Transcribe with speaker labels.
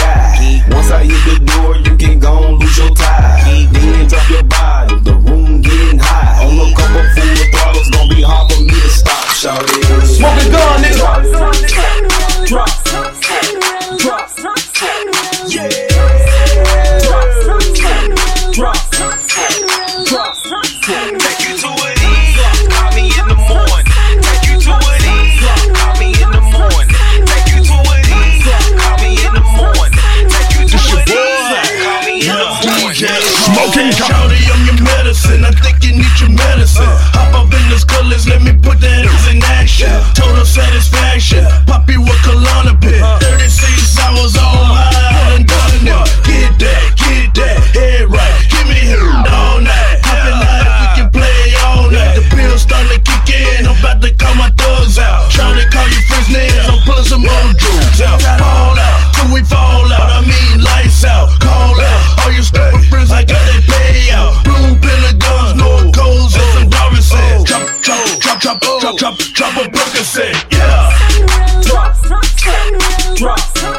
Speaker 1: guy. Once I hit the door, you can go and lose your tie. Then drop your body, the room getting high. On a couple full of throttles, gonna be hard for me to stop, shout it.
Speaker 2: Smoking gun, nigga.
Speaker 1: Drop. drop, drop, drop,
Speaker 3: drop a Percocet, yeah.
Speaker 1: Drop, drop, drop.